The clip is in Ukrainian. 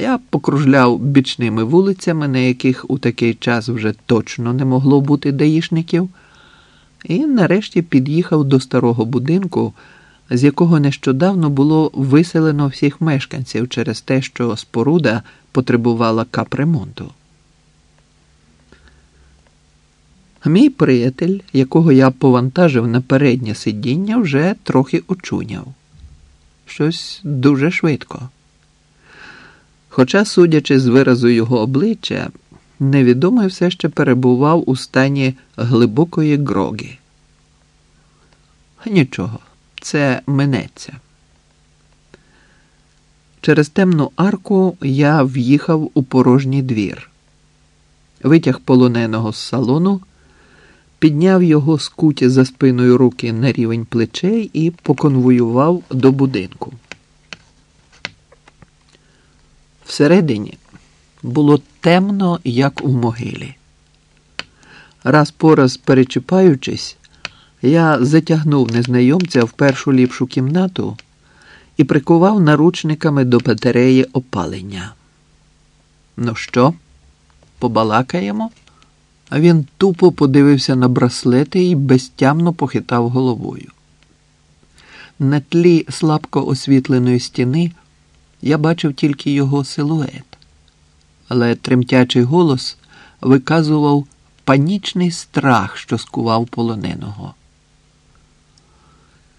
Я покружляв бічними вулицями, на яких у такий час вже точно не могло бути даїшників, і нарешті під'їхав до старого будинку, з якого нещодавно було виселено всіх мешканців через те, що споруда потребувала капремонту. Мій приятель, якого я повантажив на переднє сидіння, вже трохи очуняв. Щось дуже швидко. Хоча, судячи з виразу його обличчя, невідомий все ще перебував у стані глибокої гроги. Нічого, це минеться. Через темну арку я в'їхав у порожній двір, витяг полоненого з салону, підняв його скуті за спиною руки на рівень плечей і поконвоював до будинку. Всередині було темно, як у могилі. Раз по раз перечіпаючись, я затягнув незнайомця в першу ліпшу кімнату і прикував наручниками до батареї опалення. Ну що, побалакаємо? А він тупо подивився на браслети і безтямно похитав головою. На тлі слабко освітленої стіни я бачив тільки його силует, але тремтячий голос виказував панічний страх, що скував полоненого.